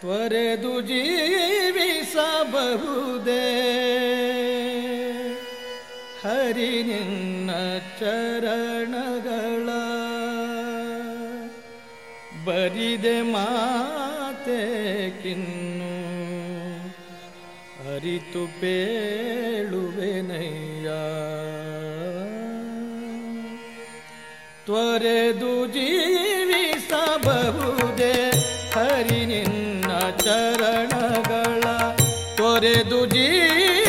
ತ್ವರೆದು ಜೀವಿಸಬಹುದೇ? ಹರಿ ನಿನ್ನ ಚರಣಗಳ ಬರಿದೆ ಮಾತೆ ಕಿನ್ನು. ಅರಿತು ಪೇಳುವೆನಯ್ಯ. ತ್ವರೆದು ಜೀವಿಸಬಹುದೇ ಚರಣಗಳ ತೊರೆದು ಜೀವಿಸಬಹುದೇ?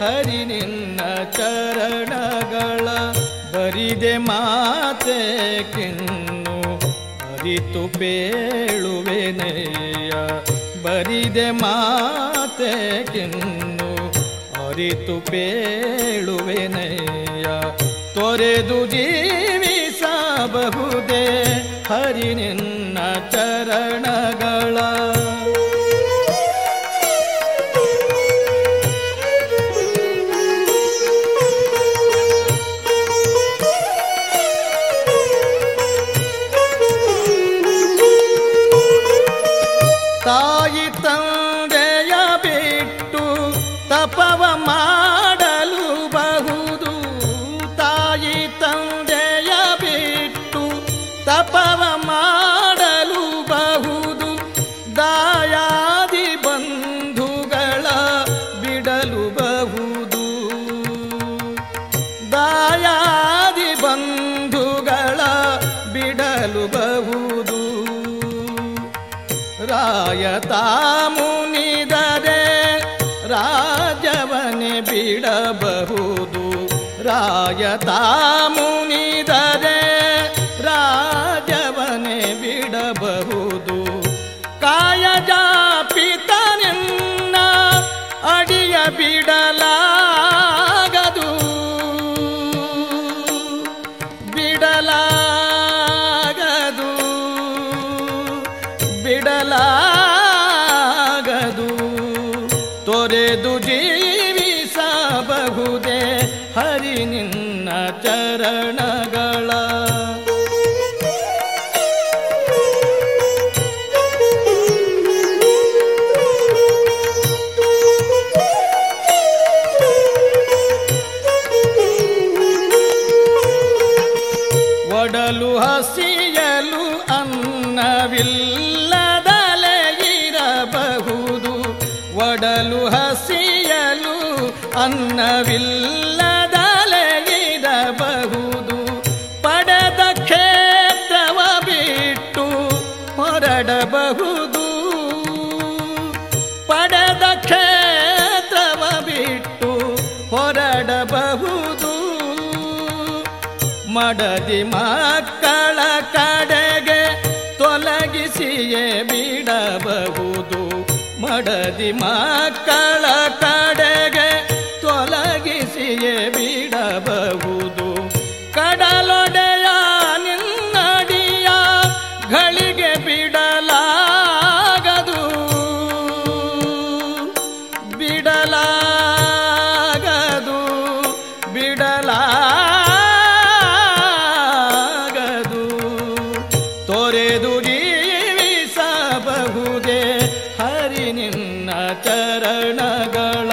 ಹರಿ ನಿನ್ನ ಚರಣಗಳ ಬರಿದೆ ಮಾತೆ ಕಿನ್ನು ಅರಿತು ಪೇಳುವೆನೆಯ? ಬರಿದೆ ಮಾತೆ ಕಿನ್ನು ಅರಿತು ಪೇಳುವೆನೆಯ? ತೊರೆದು ಜೀವಿಸಬಹುದೇ? ಹರಿ ನಿನ್ನ ಚರಣಗಳ ತಾಯಿ ತಂದೆಯ ಬಿಟ್ಟು ತಪವ ಮಾಡಲು ಬಹುದು ರಾಯತ ಮುನಿದರೆ ರಾಜವನೆ ಬಿಡಬಹುದು. ರಾಯತ ಮುನಿದರೆ ಬಿಡಲಾಗದು. ತೊರೆದು ಜೀವಿಸಬಹುದೇ ಹರಿ ನಿನ್ನ ಚರಣಗಳ. ಒಡಲು ಹಸಿಯಲು ಅನ್ನವಿಲ್ಲದಲೆ ಹಸಿಯಲು ಅನ್ನವಿಲ್ಲದಲೆಗಿರಬಹುದು ಪಡೆದ ಕ್ಷೇತ್ರವ ಬಿಟ್ಟು ಹೊರಡಬಹುದು. ಪಡೆದ ಕ್ಷೇತ್ರವ ಬಿಟ್ಟು ಹೊರಡಬಹುದು. ಮಡದಿ ಮಕ್ಕಳ ಕಡೆಗೆ ತೊಲಗಿಸಿಯೇ ಬಿಡಬಹುದು. ಮಡದಿ ಮಕ್ಕಳ ನಿನ್ನ ಚರಣಗಳ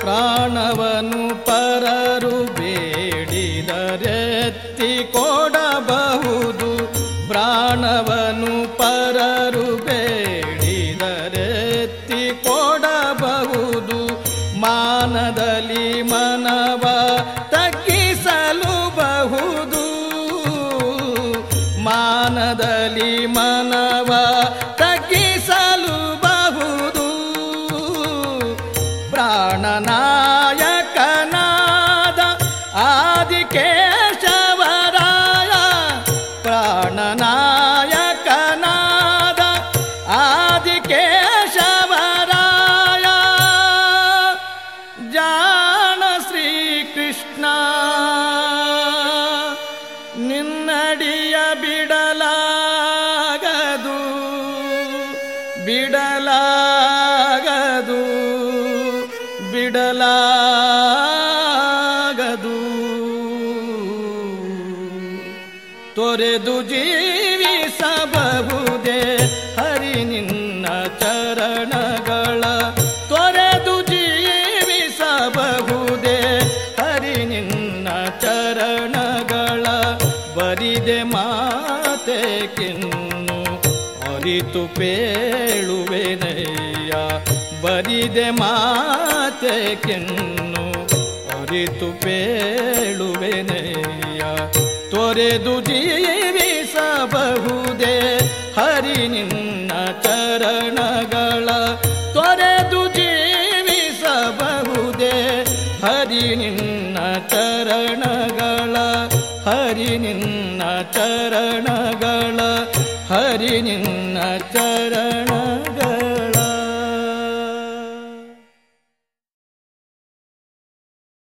ಪ್ರಾಣವನು ಪರರು ಬೇಡಿದರೆತ್ತಿ ಕೊಡಬಹುದು ಪ್ರಾಣನಾಯಕನಾದ ತೊರೆದು ಜೀವಿಸಬಹುದೇ? ಹರಿ ನಿನ್ನ ಚರಣಗಳ ತೊರೆದು ಜೀವಿಸಬಹುದೇ? ಹರಿ ನಿನ್ನ ಚರಣಗಳ ಬರಿದೆ ಮಾತೆ ಕಿನ್ನು. ಅರಿತು ಪೇಳುವೆನಯ್ಯ, ಬರಿದೆ ಮಾತೆ ಕಿನ್ನು. ಅರಿತು ಪೇಳುವೆನಯ್ಯ ತೊರೆದು ಜೀವಿಸಬಹುದೇ? ಹರಿ ನಿನ್ನ ಚರಣಗಳ ತೊರೆದು ಜೀವಿಸಬಹುದೇ? ಹರಿ ನಿನ್ನ ಚರಣಗಳ, ಹರಿ ನಿನ್ನ ಚರಣಗಳ, ಹರಿ ನಿನ್ನ ಚರಣ